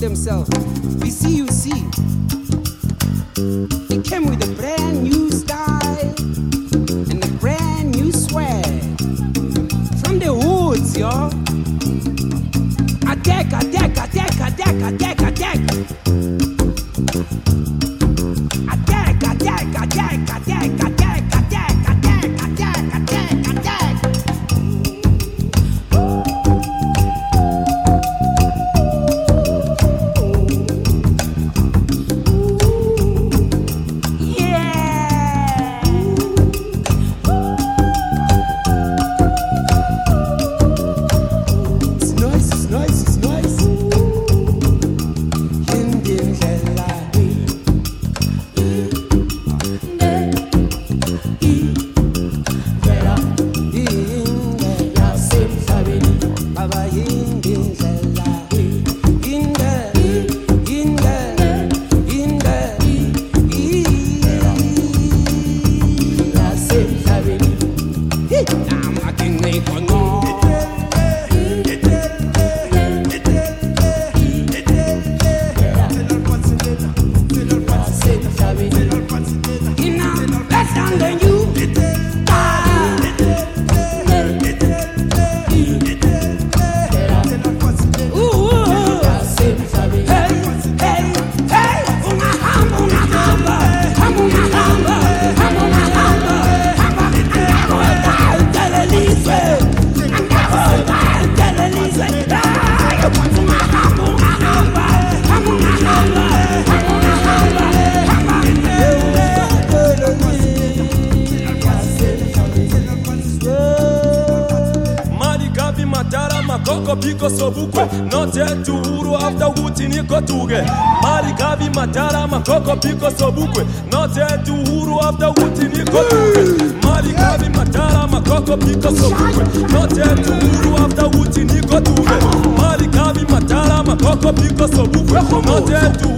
themselves. We see you see. Recommanded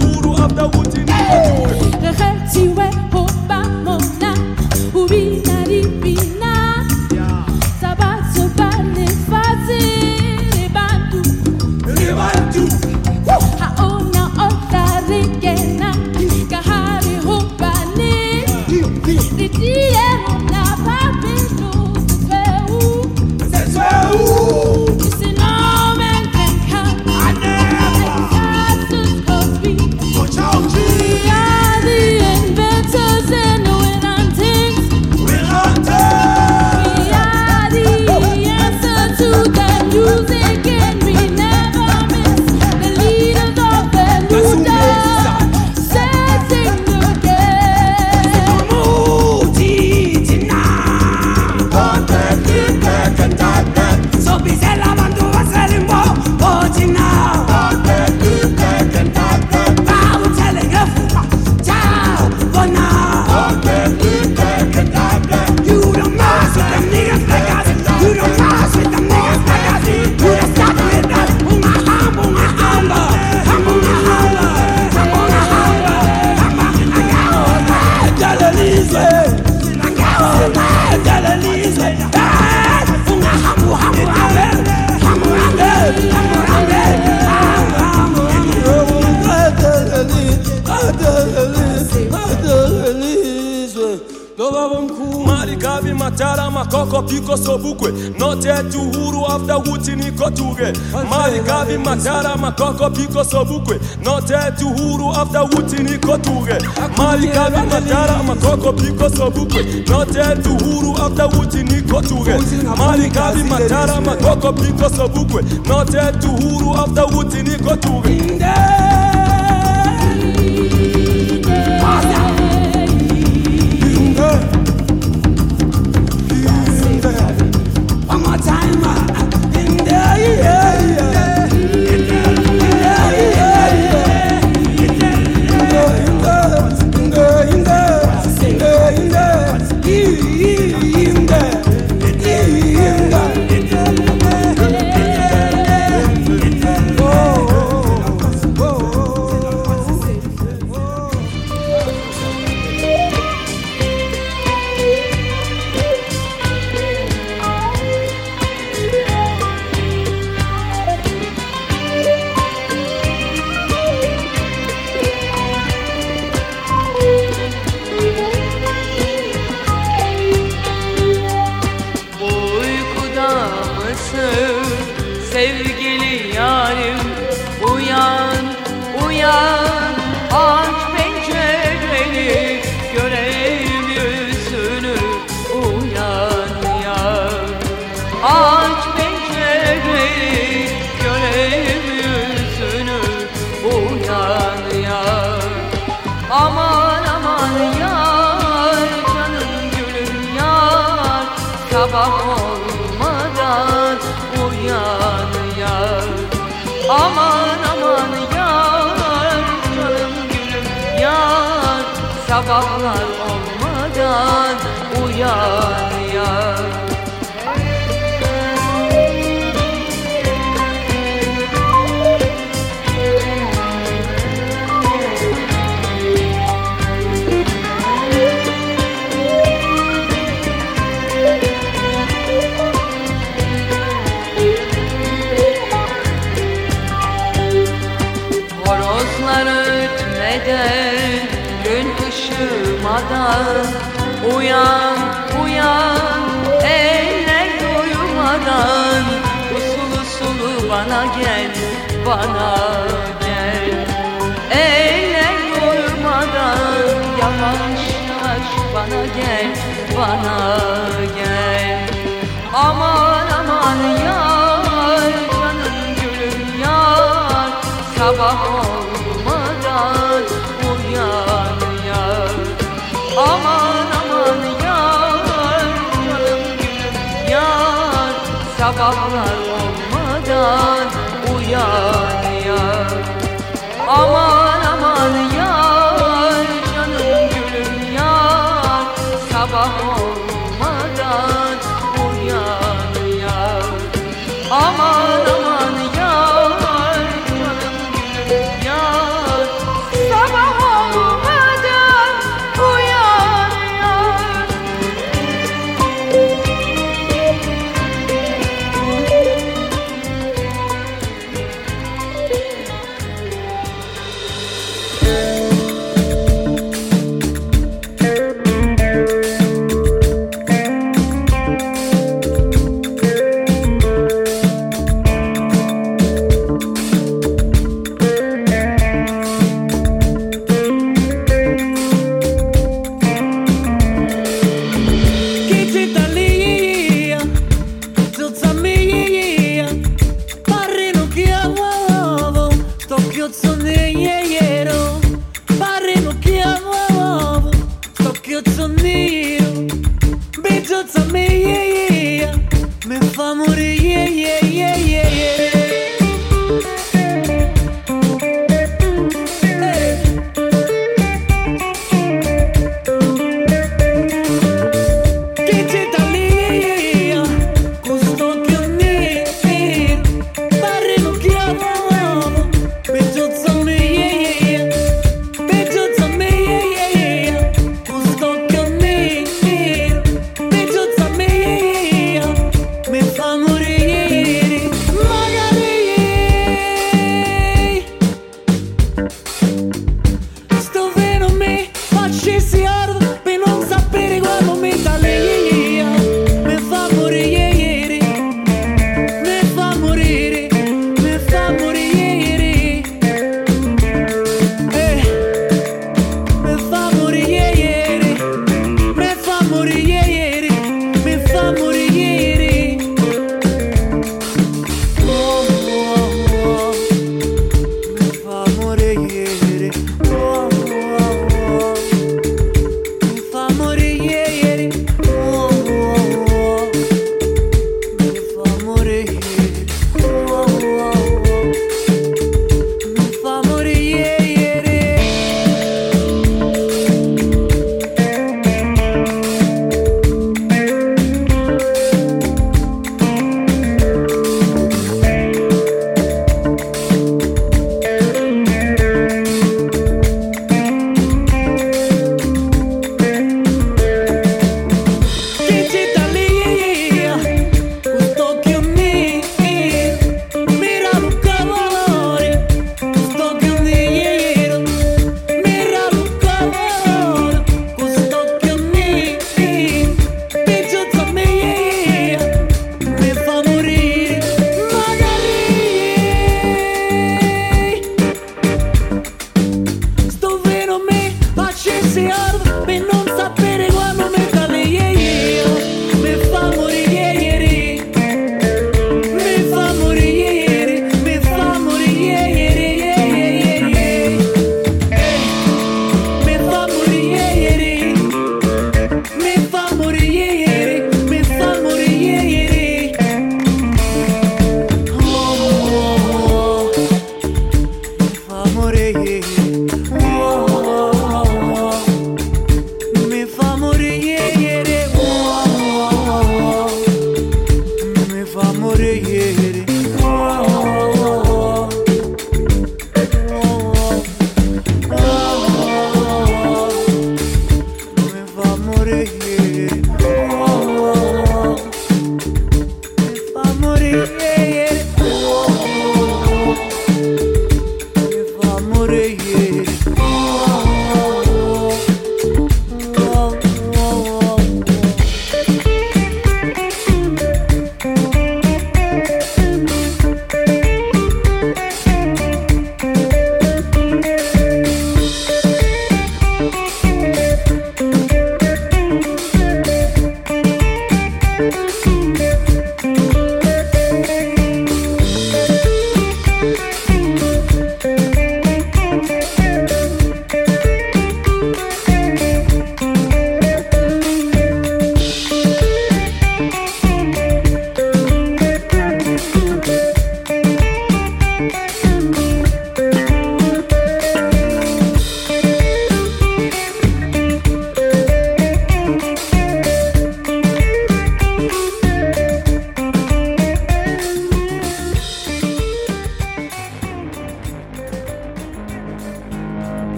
Malawi, Matara, Makoko, Piko, Sobukwe. Note, Tuhuru, after Wutini, Kotuge Malikavi, Matara, Makoko, Piko, Sobukwe. Note, Tuhuru, after Wutini, Kotuge Malikavi, Matara, Makoko, Piko, Sobukwe. Note, Tuhuru, after Wutini, Kotuge Inde!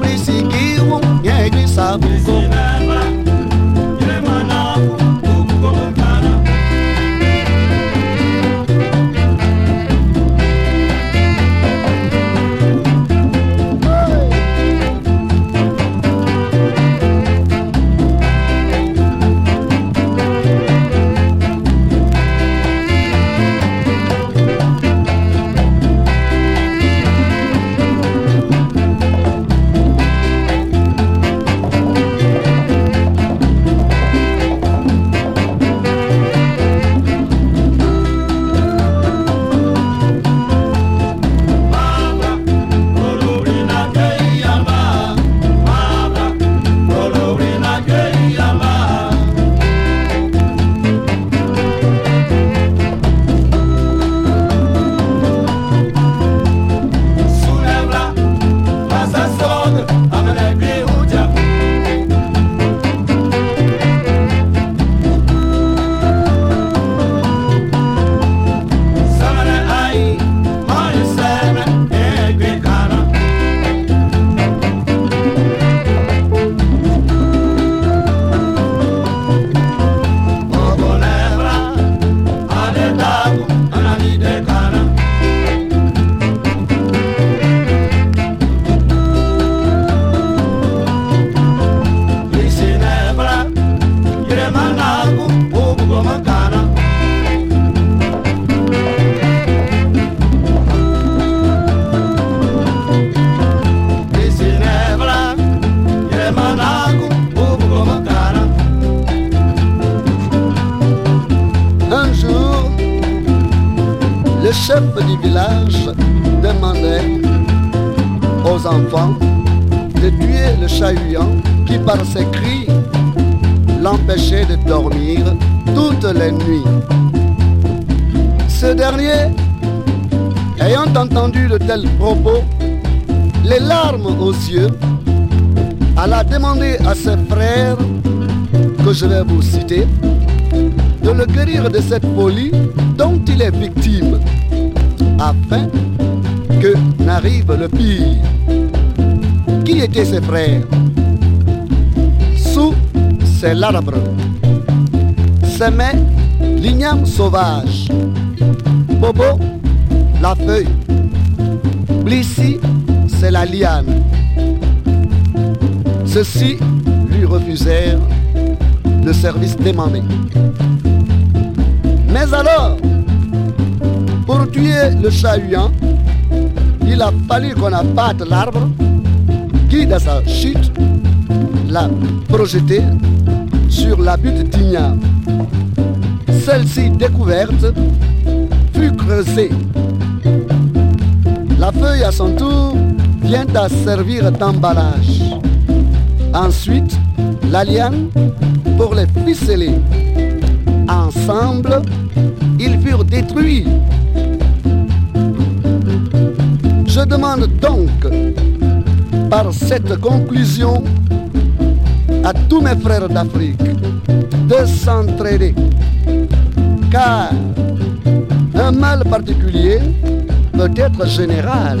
Negri seguiu, negri sabe como. Le chef du village demandait aux enfants de tuer le chat-huant qui, par ses cris, l'empêchait de dormir toutes les nuits. Ce dernier, ayant entendu de tels propos, les larmes aux yeux, alla demander à ses frères, que je vais vous citer, de le guérir de cette folie dont il est victime, afin que n'arrive le pire. Qui étaient ses frères? Sous, c'est l'arbre. Semé, l'igname sauvage. Bobo, la feuille. Blissi, c'est la liane. Ceux-ci lui refusèrent le service demandé. Mais alors, tuer le chat-huant, il a fallu qu'on abatte l'arbre qui, dans sa chute, l'a projeté sur la butte d'igname. Celle-ci découverte fut creusée. La feuille, à son tour, vient à servir d'emballage. Ensuite, la liane pour les ficeler. Ensemble, ils furent détruits. Je demande donc, par cette conclusion, à tous mes frères d'Afrique de s'entraider, car un mal particulier peut être général.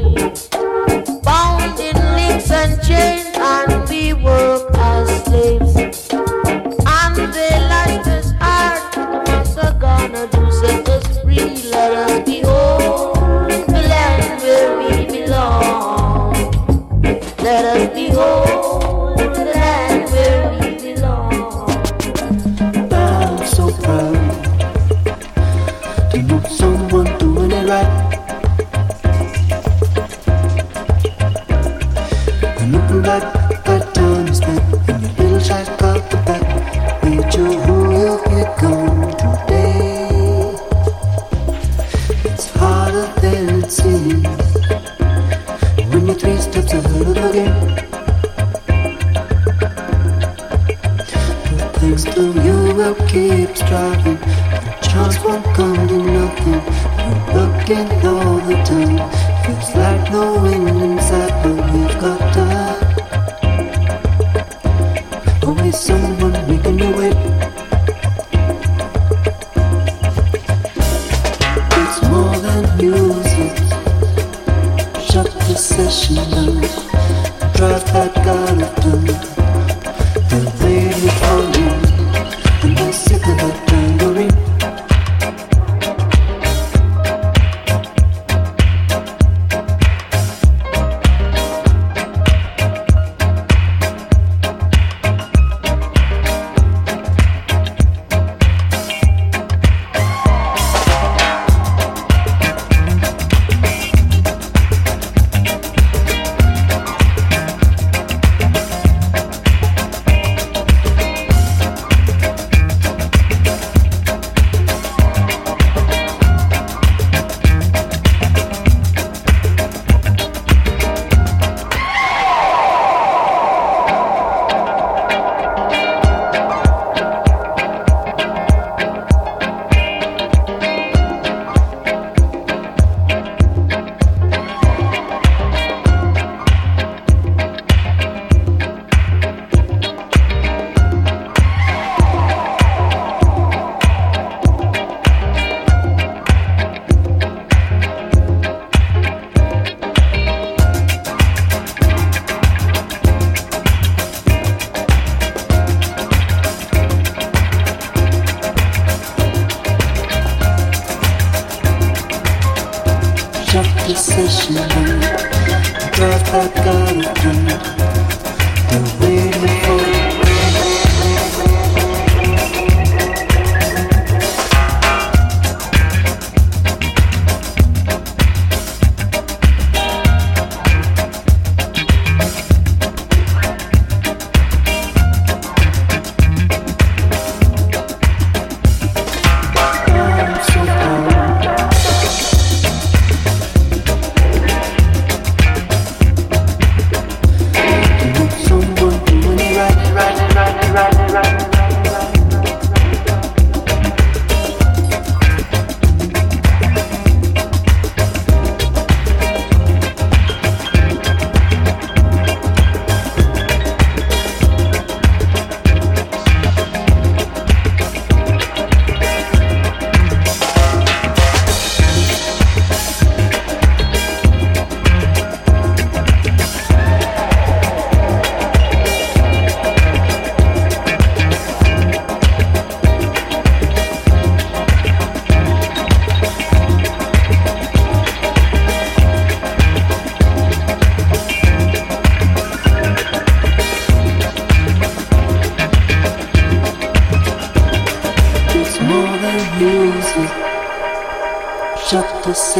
Thank you.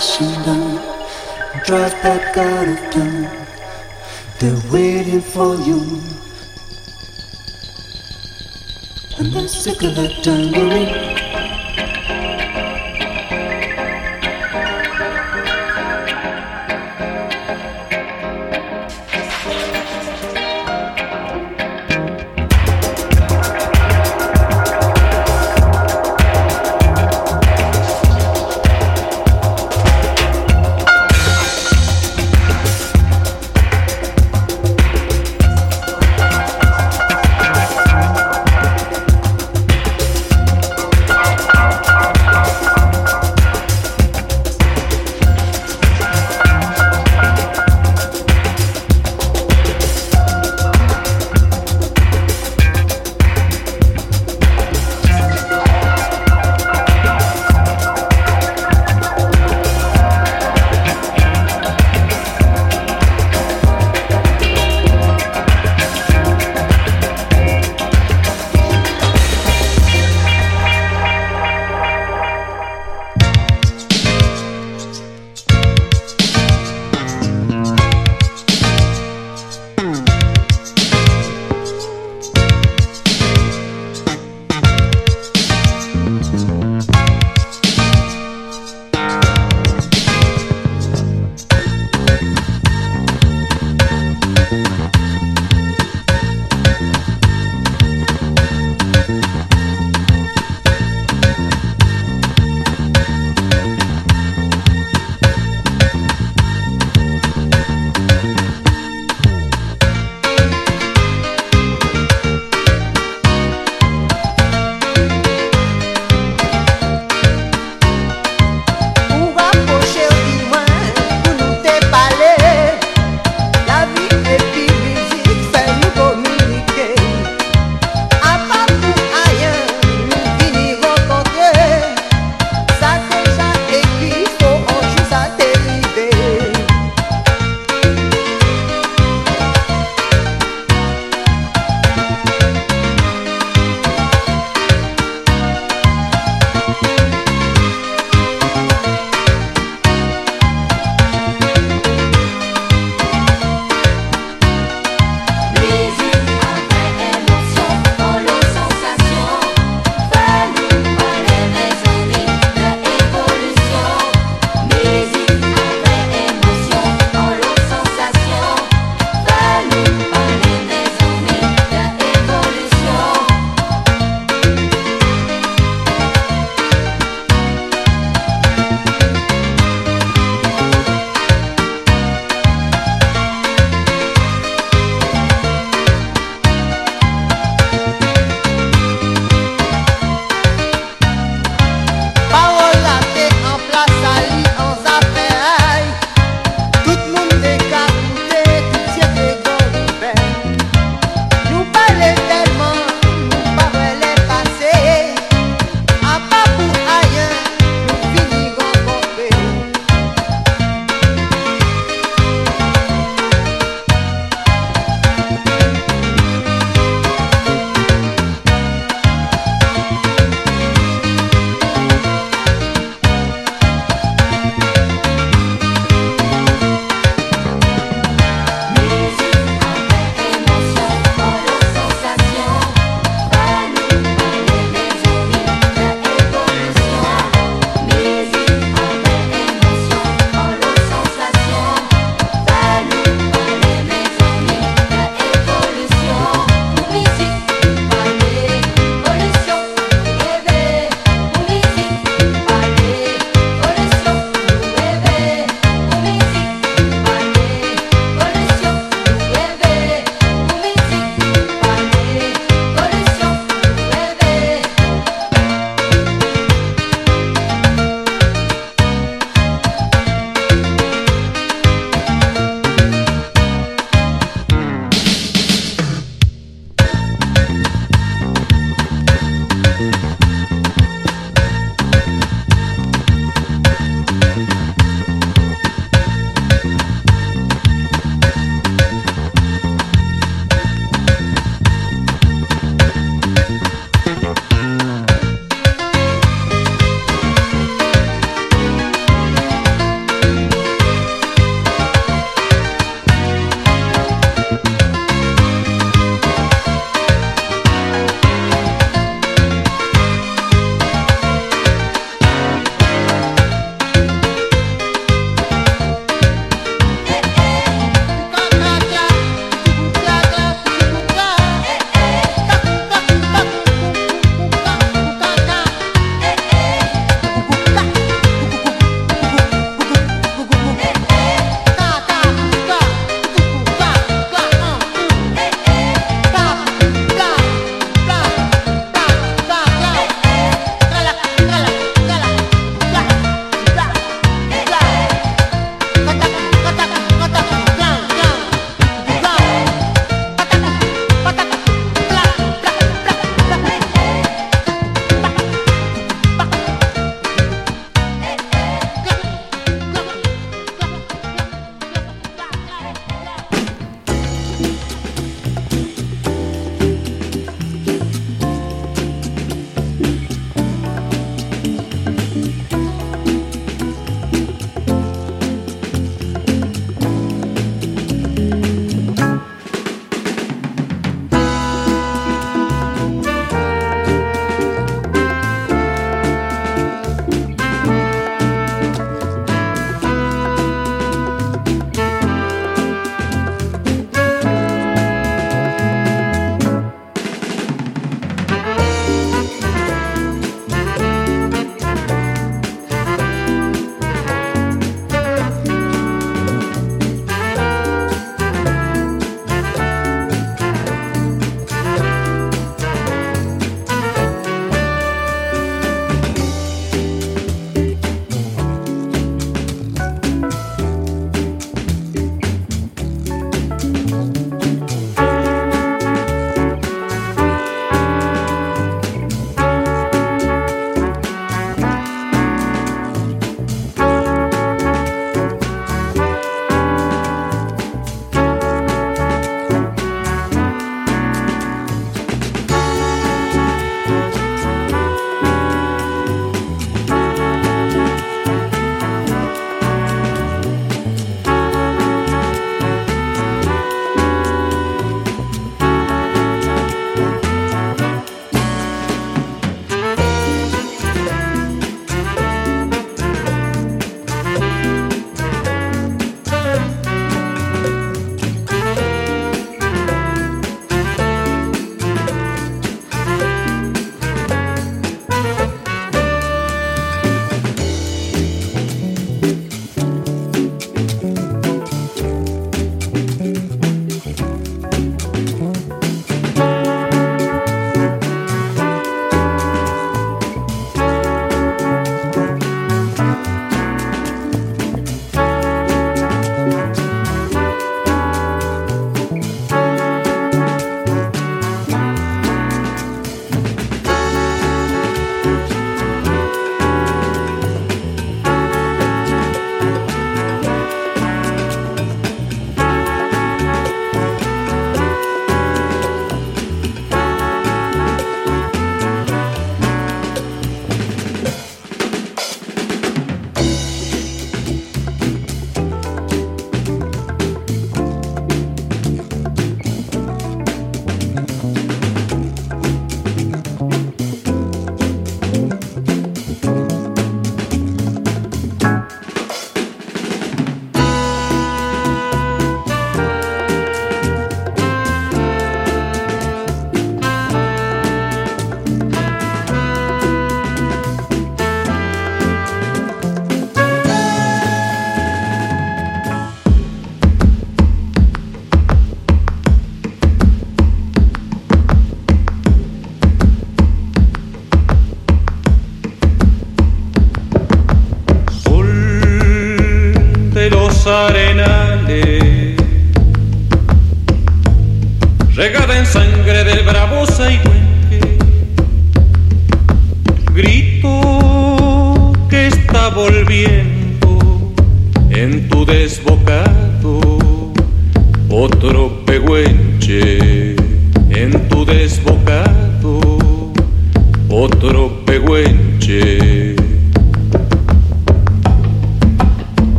Session down, drive back out of town. They're waiting for you. And they're sick of that tambourine.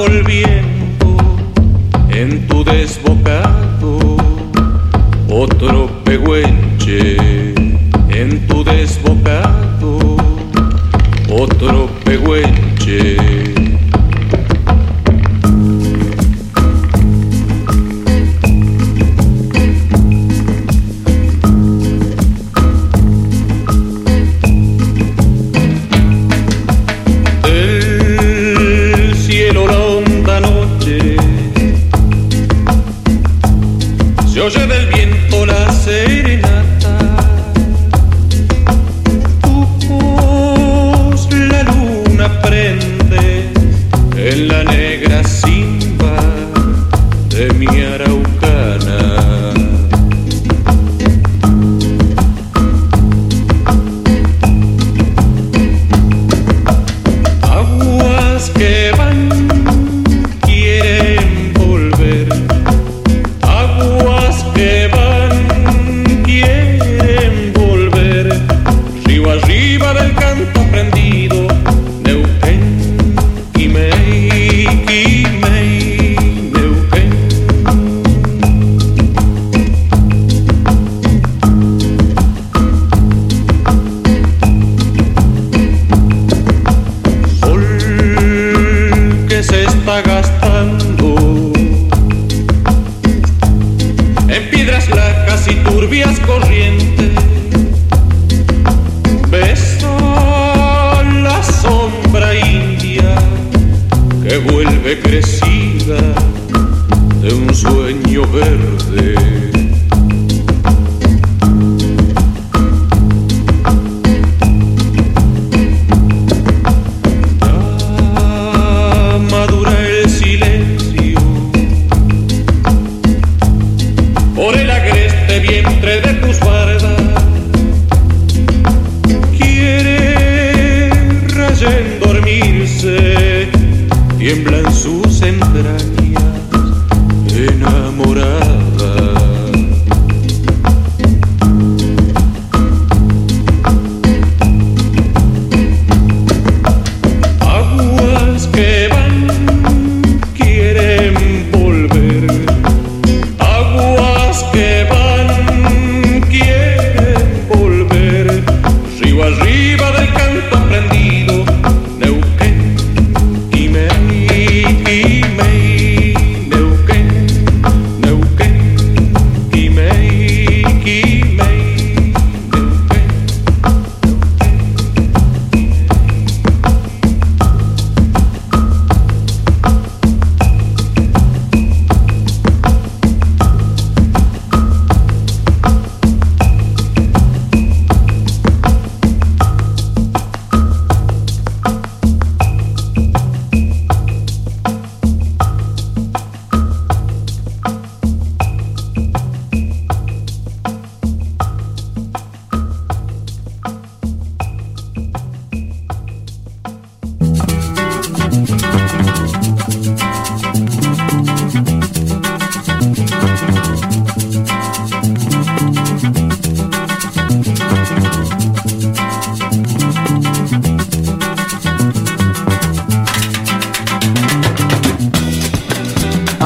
volviendo en tu desbocado. Otro pehuenche en tu desbocado. Otro pehuenche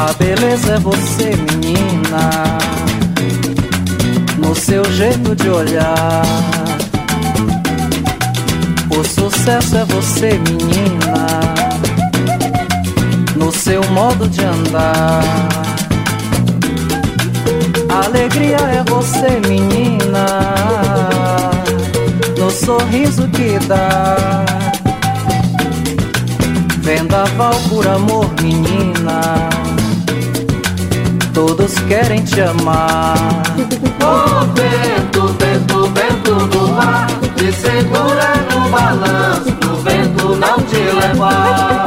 A beleza é você, menina, no seu jeito de olhar. O sucesso é você, menina, no seu modo de andar. A alegria é você, menina, no sorriso que dá. Vendaval por amor, menina Todos querem te amar. Oh, vento, vento, vento do mar, te segura no balanço, pro vento não te levar.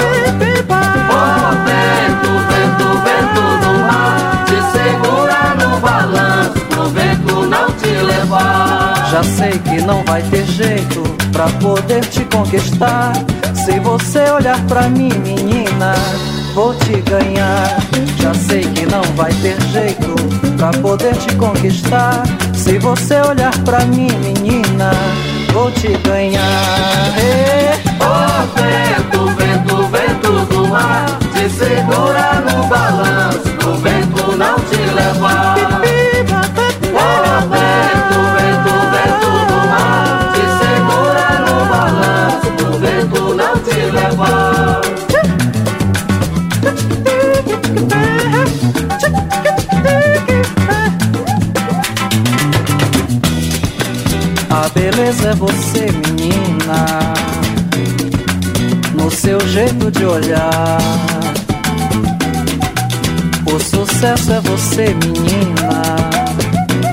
Oh, vento, vento, vento do mar, te segura no balanço, pro vento não te levar. Já sei que não vai ter jeito pra poder te conquistar. Se você olhar pra mim, menina, vou te ganhar. Já sei que não vai ter jeito pra poder te conquistar. Se você olhar pra mim, menina, vou te ganhar. Ê, Oh, vento, vento, vento do mar, te segura no balanço, pro vento não te levar. Beleza é você, menina, no seu jeito de olhar. O sucesso é você, menina